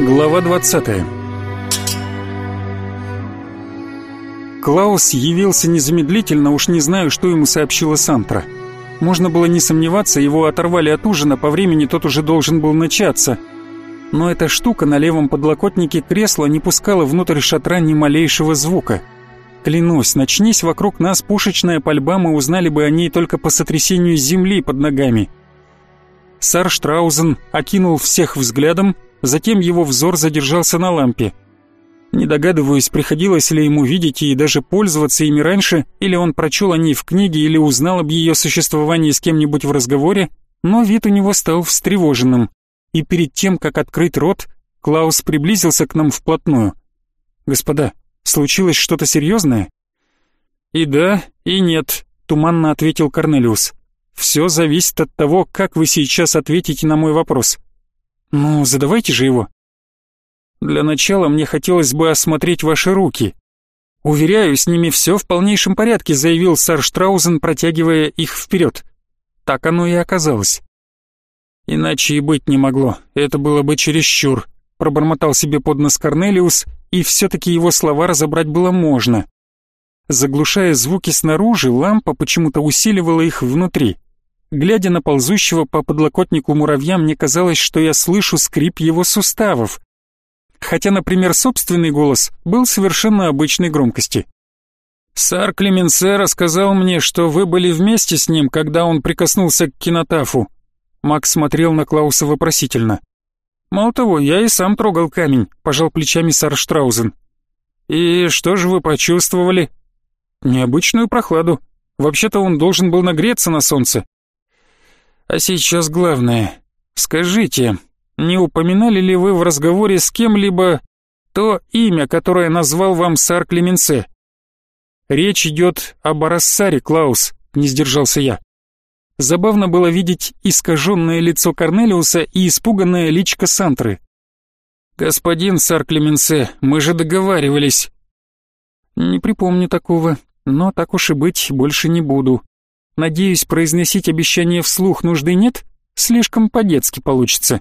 Глава 20 Клаус явился незамедлительно, уж не знаю, что ему сообщила Сантра. Можно было не сомневаться, его оторвали от ужина, по времени тот уже должен был начаться. Но эта штука на левом подлокотнике кресла не пускала внутрь шатра ни малейшего звука. Клянусь, начнись вокруг нас пушечная пальба, мы узнали бы о ней только по сотрясению земли под ногами. Сар Штраузен окинул всех взглядом, затем его взор задержался на лампе. Не догадываюсь, приходилось ли ему видеть и даже пользоваться ими раньше, или он прочел о ней в книге, или узнал об ее существовании с кем-нибудь в разговоре, но вид у него стал встревоженным. И перед тем, как открыть рот, Клаус приблизился к нам вплотную. «Господа, случилось что-то серьезное?» «И да, и нет», — туманно ответил Корнелиус. «Все зависит от того, как вы сейчас ответите на мой вопрос». «Ну, задавайте же его». Для начала мне хотелось бы осмотреть ваши руки. Уверяю, с ними все в полнейшем порядке, заявил сэр Штраузен, протягивая их вперед. Так оно и оказалось. Иначе и быть не могло, это было бы чересчур, пробормотал себе под нос Корнелиус, и все-таки его слова разобрать было можно. Заглушая звуки снаружи, лампа почему-то усиливала их внутри. Глядя на ползущего по подлокотнику муравья, мне казалось, что я слышу скрип его суставов хотя, например, собственный голос был совершенно обычной громкости. «Сар Клеменсе рассказал мне, что вы были вместе с ним, когда он прикоснулся к кинотафу». Макс смотрел на Клауса вопросительно. «Мало того, я и сам трогал камень», — пожал плечами сар Штраузен. «И что же вы почувствовали?» «Необычную прохладу. Вообще-то он должен был нагреться на солнце». «А сейчас главное. Скажите, не упоминали ли вы в разговоре с кем-либо то имя, которое назвал вам сар Клеменсе? Речь идет об Арассаре, Клаус, не сдержался я. Забавно было видеть искаженное лицо Корнелиуса и испуганное личко Сантры. «Господин сар Клеменсе, мы же договаривались». «Не припомню такого, но так уж и быть, больше не буду. Надеюсь, произносить обещание вслух нужды нет? Слишком по-детски получится».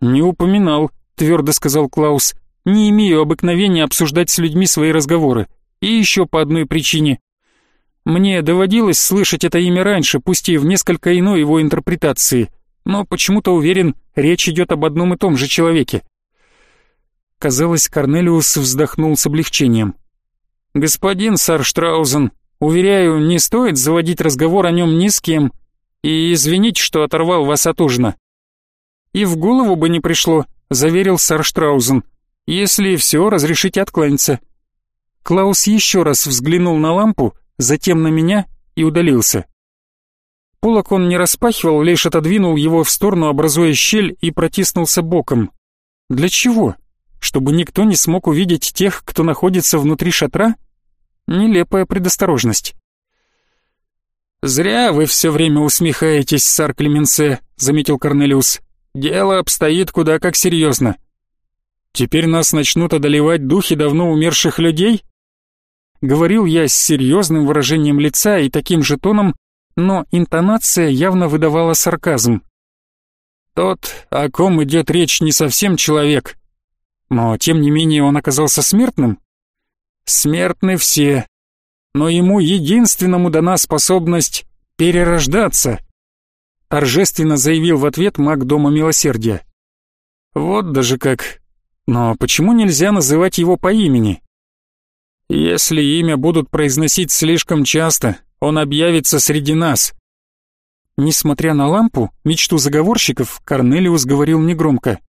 «Не упоминал», — твердо сказал Клаус. «Не имею обыкновения обсуждать с людьми свои разговоры. И еще по одной причине. Мне доводилось слышать это имя раньше, пусть и в несколько иной его интерпретации, но почему-то уверен, речь идет об одном и том же человеке». Казалось, Корнелиус вздохнул с облегчением. «Господин Сарштраузен, уверяю, не стоит заводить разговор о нем ни с кем. И извините, что оторвал вас от ужина. «И в голову бы не пришло», — заверил сэр Штраузен. «Если все, разрешите откланяться». Клаус еще раз взглянул на лампу, затем на меня и удалился. Полок он не распахивал, лишь отодвинул его в сторону, образуя щель, и протиснулся боком. Для чего? Чтобы никто не смог увидеть тех, кто находится внутри шатра? Нелепая предосторожность. «Зря вы все время усмехаетесь, сар Клеменсе», — заметил Корнелиус. Дело обстоит куда как серьезно. Теперь нас начнут одолевать духи давно умерших людей? Говорил я с серьезным выражением лица и таким же тоном, но интонация явно выдавала сарказм. Тот, о ком идет речь, не совсем человек. Но, тем не менее, он оказался смертным. Смертны все, но ему единственному дана способность перерождаться торжественно заявил в ответ маг Дома Милосердия. Вот даже как. Но почему нельзя называть его по имени? Если имя будут произносить слишком часто, он объявится среди нас. Несмотря на лампу, мечту заговорщиков, Корнелиус говорил негромко.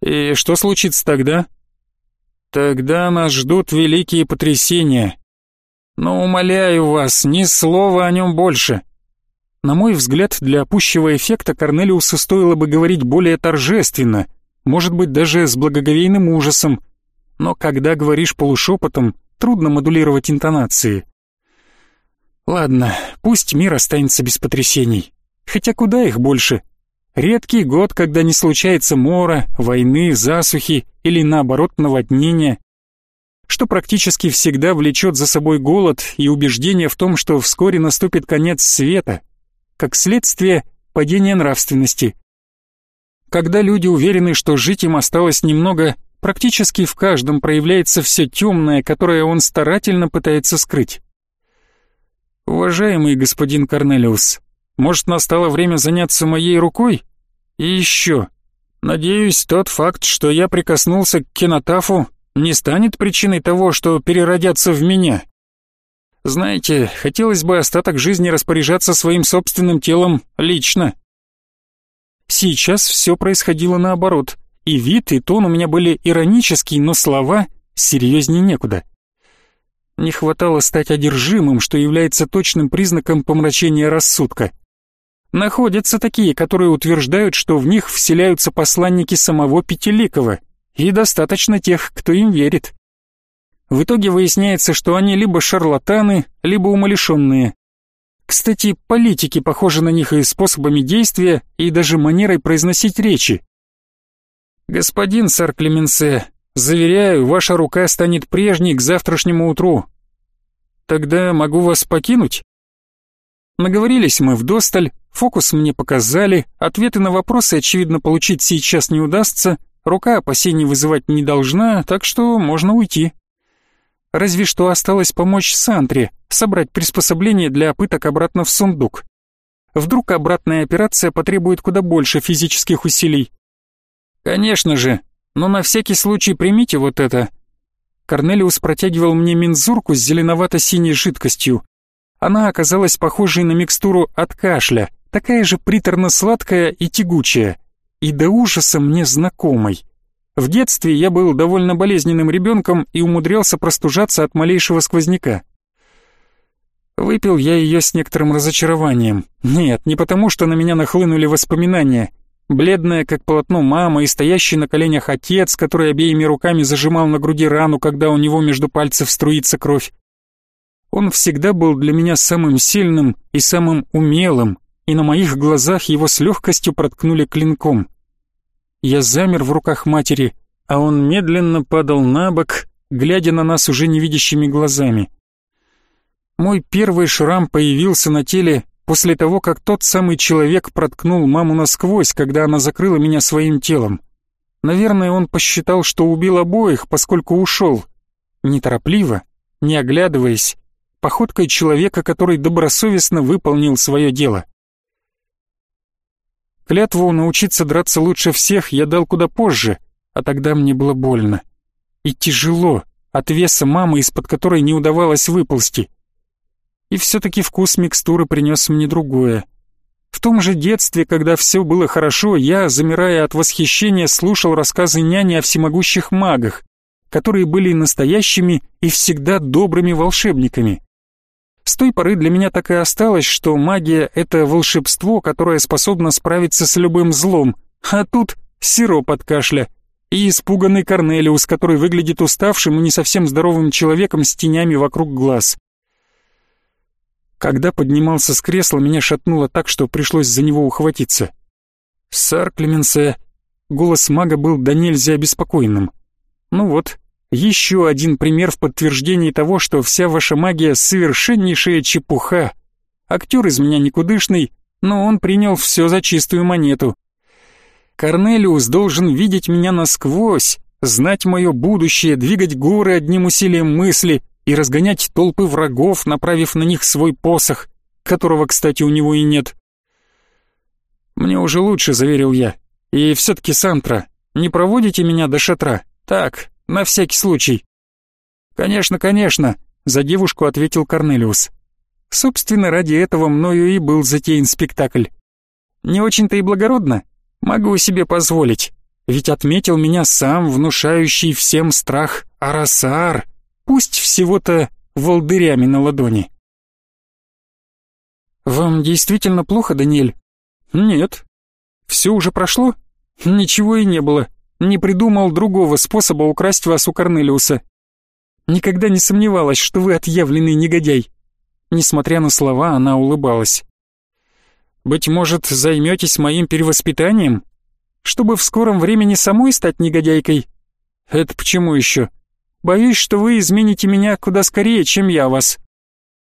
И что случится тогда? Тогда нас ждут великие потрясения. Но умоляю вас, ни слова о нем больше. На мой взгляд, для пущего эффекта Корнелиусу стоило бы говорить более торжественно, может быть, даже с благоговейным ужасом. Но когда говоришь полушепотом, трудно модулировать интонации. Ладно, пусть мир останется без потрясений. Хотя куда их больше? Редкий год, когда не случается мора, войны, засухи или наоборот наводнения, что практически всегда влечет за собой голод и убеждение в том, что вскоре наступит конец света, как следствие падения нравственности. Когда люди уверены, что жить им осталось немного, практически в каждом проявляется все темное, которое он старательно пытается скрыть. Уважаемый господин Корнелиус, может, настало время заняться моей рукой? И еще, надеюсь, тот факт, что я прикоснулся к кинотафу, не станет причиной того, что переродятся в меня. Знаете, хотелось бы остаток жизни распоряжаться своим собственным телом лично. Сейчас все происходило наоборот, и вид, и тон у меня были иронические, но слова серьезнее некуда. Не хватало стать одержимым, что является точным признаком помрачения рассудка. Находятся такие, которые утверждают, что в них вселяются посланники самого Пятиликова, и достаточно тех, кто им верит. В итоге выясняется, что они либо шарлатаны, либо умалишенные. Кстати, политики похожи на них и способами действия, и даже манерой произносить речи. «Господин сэр Клеменсе, заверяю, ваша рука станет прежней к завтрашнему утру. Тогда могу вас покинуть?» Наговорились мы вдосталь, фокус мне показали, ответы на вопросы, очевидно, получить сейчас не удастся, рука опасений вызывать не должна, так что можно уйти. Разве что осталось помочь Сантре собрать приспособление для пыток обратно в сундук. Вдруг обратная операция потребует куда больше физических усилий. Конечно же, но на всякий случай примите вот это. Корнелиус протягивал мне мензурку с зеленовато-синей жидкостью. Она оказалась похожей на микстуру от кашля, такая же приторно-сладкая и тягучая, и до ужаса мне знакомой. В детстве я был довольно болезненным ребенком и умудрялся простужаться от малейшего сквозняка. Выпил я ее с некоторым разочарованием. Нет, не потому, что на меня нахлынули воспоминания. Бледная, как полотно мама и стоящий на коленях отец, который обеими руками зажимал на груди рану, когда у него между пальцев струится кровь. Он всегда был для меня самым сильным и самым умелым, и на моих глазах его с легкостью проткнули клинком. Я замер в руках матери, а он медленно падал на бок, глядя на нас уже невидящими глазами. Мой первый шрам появился на теле после того, как тот самый человек проткнул маму насквозь, когда она закрыла меня своим телом. Наверное, он посчитал, что убил обоих, поскольку ушел. Неторопливо, не оглядываясь, походкой человека, который добросовестно выполнил свое дело. Клятву научиться драться лучше всех я дал куда позже, а тогда мне было больно. И тяжело от веса мамы, из-под которой не удавалось выползти. И все-таки вкус микстуры принес мне другое. В том же детстве, когда все было хорошо, я, замирая от восхищения, слушал рассказы няни о всемогущих магах, которые были настоящими и всегда добрыми волшебниками. С той поры для меня так и осталось, что магия — это волшебство, которое способно справиться с любым злом, а тут сироп от кашля и испуганный Корнелиус, который выглядит уставшим и не совсем здоровым человеком с тенями вокруг глаз. Когда поднимался с кресла, меня шатнуло так, что пришлось за него ухватиться. «Сар Клеменсе...» Голос мага был до нельзя обеспокоенным. «Ну вот, еще один пример в подтверждении того, что вся ваша магия совершеннейшая чепуха. Актер из меня никудышный, но он принял все за чистую монету. Корнелиус должен видеть меня насквозь, знать мое будущее, двигать горы одним усилием мысли и разгонять толпы врагов, направив на них свой посох, которого, кстати, у него и нет. «Мне уже лучше», — заверил я. «И все-таки, Сантра, не проводите меня до шатра? Так, на всякий случай». «Конечно, конечно», — за девушку ответил Корнелиус. «Собственно, ради этого мною и был затеян спектакль. Не очень-то и благородно, могу себе позволить, ведь отметил меня сам внушающий всем страх Арасаар, пусть всего-то волдырями на ладони». «Вам действительно плохо, Даниэль?» «Нет». «Все уже прошло?» «Ничего и не было не придумал другого способа украсть вас у Корнелиуса. Никогда не сомневалась, что вы отъявленный негодяй. Несмотря на слова, она улыбалась. Быть может, займетесь моим перевоспитанием? Чтобы в скором времени самой стать негодяйкой? Это почему еще? Боюсь, что вы измените меня куда скорее, чем я вас.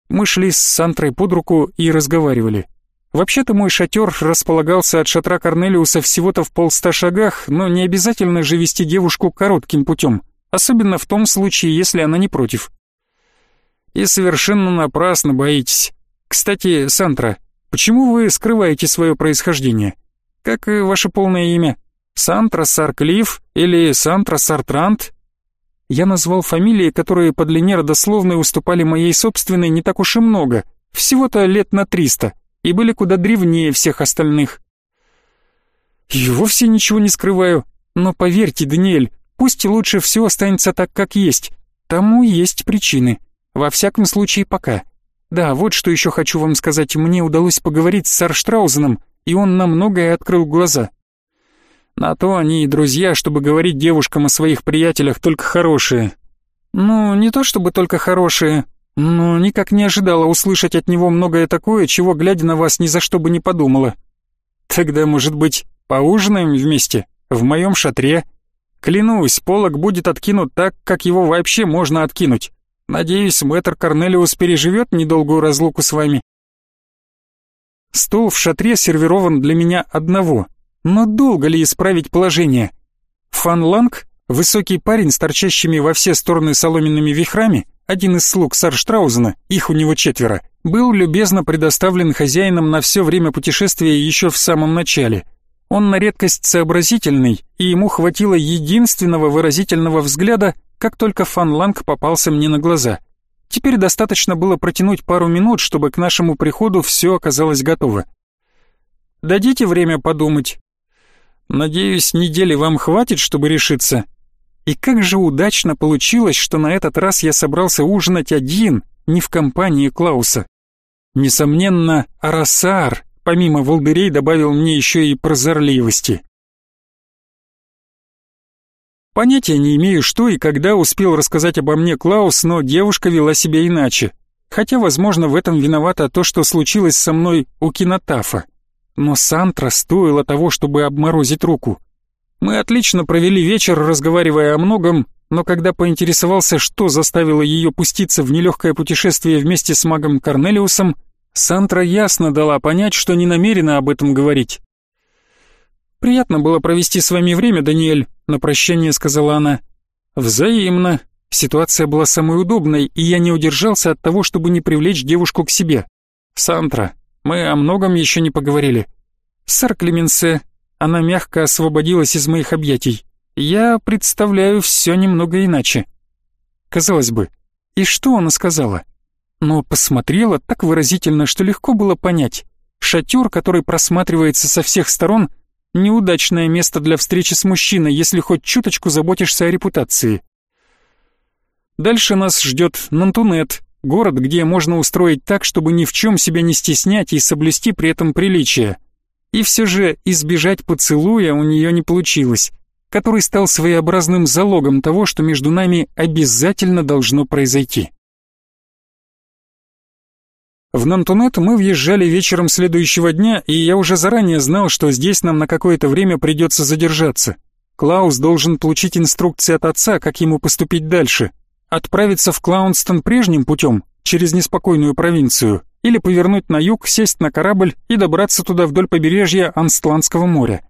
Мы шли с Сантрой под руку и разговаривали. Вообще-то мой шатер располагался от шатра Корнелиуса всего-то в полста шагах, но не обязательно же вести девушку коротким путем, особенно в том случае, если она не против. И совершенно напрасно боитесь. Кстати, Сантра, почему вы скрываете свое происхождение? Как и ваше полное имя? Сантра Сарклифф или Сантра Сартрант? Я назвал фамилии, которые по длине родословной уступали моей собственной не так уж и много, всего-то лет на триста, и были куда древнее всех остальных. И вовсе ничего не скрываю, но поверьте, Даниэль, пусть лучше все останется так, как есть. Тому есть причины. Во всяком случае, пока. Да, вот что еще хочу вам сказать. Мне удалось поговорить с Сарштраузеном, и он на многое открыл глаза. На то они и друзья, чтобы говорить девушкам о своих приятелях только хорошие. Ну, не то чтобы только хорошие, но никак не ожидала услышать от него многое такое, чего, глядя на вас, ни за что бы не подумала. Тогда, может быть, поужинаем вместе? В моем шатре? Клянусь, полог будет откинут так, как его вообще можно откинуть. Надеюсь, мэтр Корнелиус переживет недолгую разлуку с вами. Стол в шатре сервирован для меня одного, но долго ли исправить положение? Фан Ланг, высокий парень с торчащими во все стороны соломенными вихрами, один из слуг Сарштраузена, их у него четверо, был любезно предоставлен хозяином на все время путешествия еще в самом начале. Он на редкость сообразительный, и ему хватило единственного выразительного взгляда, как только Фан Ланг попался мне на глаза. Теперь достаточно было протянуть пару минут, чтобы к нашему приходу все оказалось готово. «Дадите время подумать?» Надеюсь, недели вам хватит, чтобы решиться. И как же удачно получилось, что на этот раз я собрался ужинать один, не в компании Клауса. Несомненно, Арасаар, помимо волдырей, добавил мне еще и прозорливости. Понятия не имею, что и когда успел рассказать обо мне Клаус, но девушка вела себя иначе. Хотя, возможно, в этом виновато то, что случилось со мной у кинотафа. Но Сантра стоило того, чтобы обморозить руку. Мы отлично провели вечер, разговаривая о многом, но когда поинтересовался, что заставило ее пуститься в нелегкое путешествие вместе с магом Корнелиусом, Сантра ясно дала понять, что не намерена об этом говорить. «Приятно было провести с вами время, Даниэль», — на прощание сказала она. «Взаимно. Ситуация была самой удобной, и я не удержался от того, чтобы не привлечь девушку к себе. Сантра, мы о многом еще не поговорили. Сэр Клеменсе, она мягко освободилась из моих объятий. Я представляю все немного иначе. Казалось бы, и что она сказала? Но посмотрела так выразительно, что легко было понять. Шатер, который просматривается со всех сторон, неудачное место для встречи с мужчиной, если хоть чуточку заботишься о репутации. Дальше нас ждет Нантунет, Город, где можно устроить так, чтобы ни в чем себя не стеснять и соблюсти при этом приличие. И все же избежать поцелуя у нее не получилось, который стал своеобразным залогом того, что между нами обязательно должно произойти. В Нантунет мы въезжали вечером следующего дня, и я уже заранее знал, что здесь нам на какое-то время придется задержаться. Клаус должен получить инструкции от отца, как ему поступить дальше — Отправиться в Клаунстон прежним путем, через неспокойную провинцию, или повернуть на юг, сесть на корабль и добраться туда вдоль побережья Анстландского моря.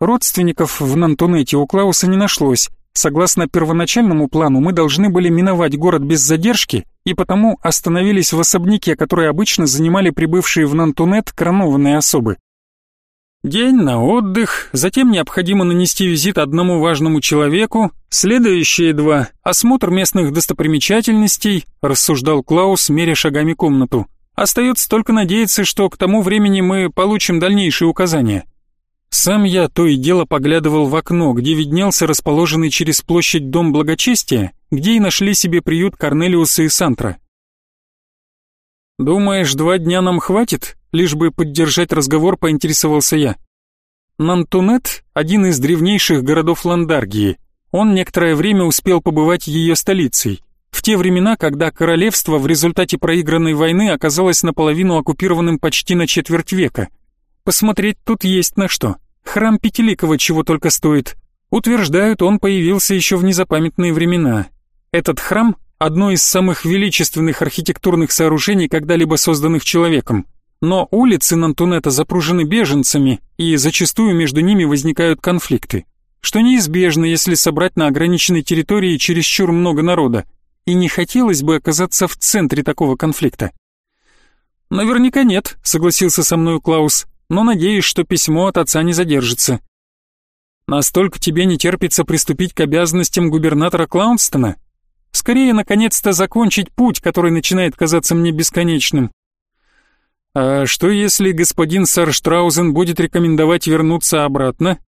Родственников в Нантунете у Клауса не нашлось. Согласно первоначальному плану, мы должны были миновать город без задержки, и потому остановились в особняке, который обычно занимали прибывшие в Нантунет коронованные особы. День на отдых, затем необходимо нанести визит одному важному человеку, следующие два — осмотр местных достопримечательностей, рассуждал Клаус, меря шагами комнату. Остается только надеяться, что к тому времени мы получим дальнейшие указания. Сам я то и дело поглядывал в окно, где виднелся расположенный через площадь Дом Благочестия, где и нашли себе приют Корнелиуса и Сантра. «Думаешь, два дня нам хватит?» Лишь бы поддержать разговор, поинтересовался я. Нантунет – один из древнейших городов Ландаргии. Он некоторое время успел побывать ее столицей. В те времена, когда королевство в результате проигранной войны оказалось наполовину оккупированным почти на четверть века. Посмотреть тут есть на что. Храм Пятиликова чего только стоит. Утверждают, он появился еще в незапамятные времена. Этот храм – одно из самых величественных архитектурных сооружений, когда-либо созданных человеком. но улицы Нантунета запружены беженцами, и зачастую между ними возникают конфликты, что неизбежно, если собрать на ограниченной территории чересчур много народа, и не хотелось бы оказаться в центре такого конфликта. «Наверняка нет», — согласился со мной Клаус, «но надеюсь, что письмо от отца не задержится». «Настолько тебе не терпится приступить к обязанностям губернатора Клаунстона? Скорее, наконец-то закончить путь, который начинает казаться мне бесконечным. А что если господин Сарштраузен будет рекомендовать вернуться обратно?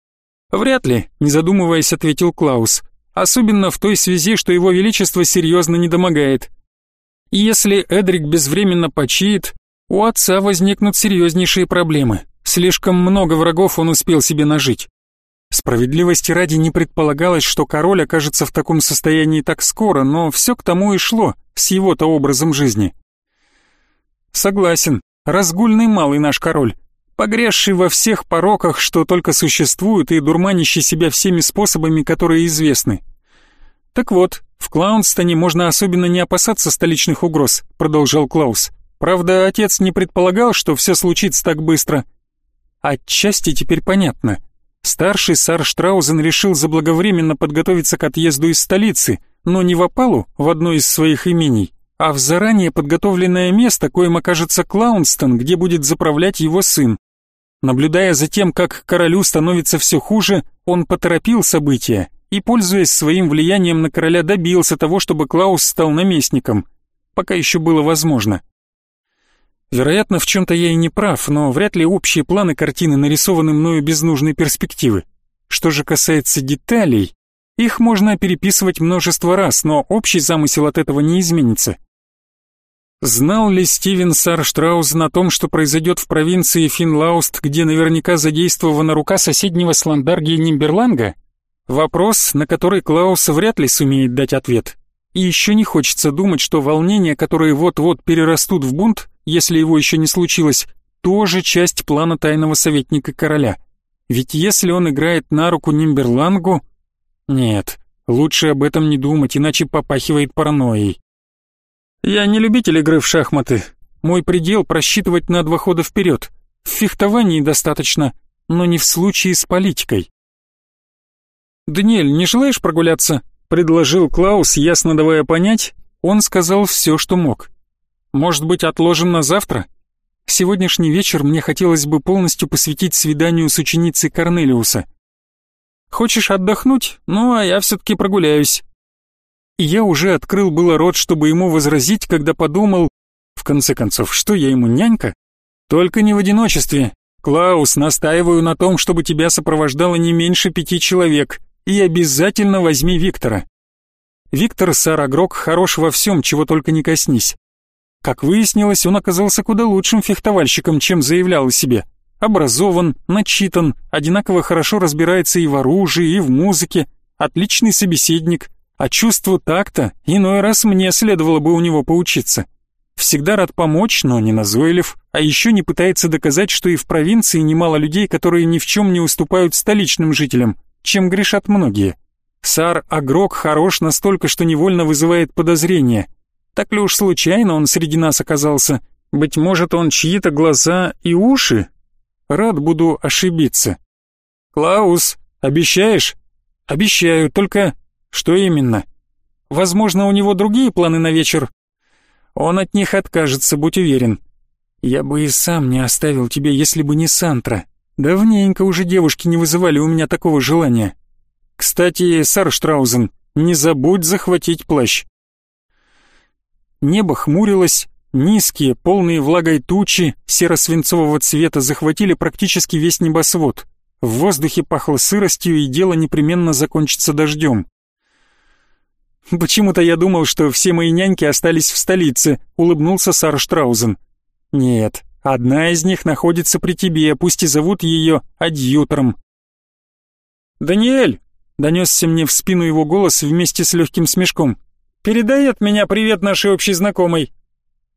Вряд ли, не задумываясь, ответил Клаус. Особенно в той связи, что его величество серьезно недомогает. И если Эдрик безвременно почиет, у отца возникнут серьезнейшие проблемы. Слишком много врагов он успел себе нажить. Справедливости ради не предполагалось, что король окажется в таком состоянии так скоро, но все к тому и шло, с его-то образом жизни. Согласен, Разгульный малый наш король, погрязший во всех пороках, что только существуют, и дурманящий себя всеми способами, которые известны. Так вот, в Клаунстоне можно особенно не опасаться столичных угроз, продолжал Клаус. Правда, отец не предполагал, что все случится так быстро. Отчасти теперь понятно. Старший сар Штраузен решил заблаговременно подготовиться к отъезду из столицы, но не в опалу, в одно из своих имений, а в заранее подготовленное место, коим окажется Клаунстон, где будет заправлять его сын. Наблюдая за тем, как королю становится все хуже, он поторопил события и, пользуясь своим влиянием на короля, добился того, чтобы Клаус стал наместником, пока еще было возможно. Вероятно, в чем-то я и не прав, но вряд ли общие планы картины нарисованы мною без нужной перспективы. Что же касается деталей, их можно переписывать множество раз, но общий замысел от этого не изменится. Знал ли Стивен Сарштраузен о том, что произойдет в провинции Финлауст, где наверняка задействована рука соседнего Сландаргии Нимберланга? Вопрос, на который Клаус вряд ли сумеет дать ответ. И еще не хочется думать, что волнения, которые вот-вот перерастут в бунт, если его еще не случилось, тоже часть плана тайного советника короля. Ведь если он играет на руку Нимберлангу... Нет, лучше об этом не думать, иначе попахивает паранойей. Я не любитель игры в шахматы. Мой предел просчитывать на два хода вперед. В фехтовании достаточно, но не в случае с политикой. «Даниэль, не желаешь прогуляться?» — предложил Клаус, ясно давая понять. Он сказал все, что мог. «Может быть, отложим на завтра?» Сегодняшний вечер мне хотелось бы полностью посвятить свиданию с ученицей Корнелиуса. Хочешь отдохнуть? Ну, а я все-таки прогуляюсь и я уже открыл было рот, чтобы ему возразить, когда подумал, в конце концов, что я ему нянька? Только не в одиночестве. Клаус, настаиваю на том, чтобы тебя сопровождало не меньше пяти человек, и обязательно возьми Виктора. Виктор Сарагрок хорош во всем, чего только не коснись. Как выяснилось, он оказался куда лучшим фехтовальщиком, чем заявлял о себе. Образован, начитан, одинаково хорошо разбирается и в оружии, и в музыке, отличный собеседник, а чувству такта иной раз мне следовало бы у него поучиться. Всегда рад помочь, но не назойлив, а еще не пытается доказать, что и в провинции немало людей, которые ни в чем не уступают столичным жителям, чем грешат многие. Сар Агрок хорош настолько, что невольно вызывает подозрения. Так ли уж случайно он среди нас оказался? Быть может, он чьи-то глаза и уши? Рад буду ошибиться. «Клаус, обещаешь?» «Обещаю, только что именно? Возможно, у него другие планы на вечер. Он от них откажется, будь уверен. Я бы и сам не оставил тебя, если бы не Сантра. Давненько уже девушки не вызывали у меня такого желания. Кстати, Сарштраузен, не забудь захватить плащ. Небо хмурилось, низкие, полные влагой тучи серо-свинцового цвета захватили практически весь небосвод. В воздухе пахло сыростью, и дело непременно закончится дождем. «Почему-то я думал, что все мои няньки остались в столице», — улыбнулся Сара Штраузен. «Нет, одна из них находится при тебе, пусть и зовут ее адъютором». «Даниэль!» — донесся мне в спину его голос вместе с легким смешком. «Передай от меня привет нашей общей знакомой».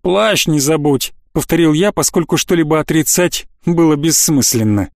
«Плащ не забудь», — повторил я, поскольку что-либо отрицать было бессмысленно.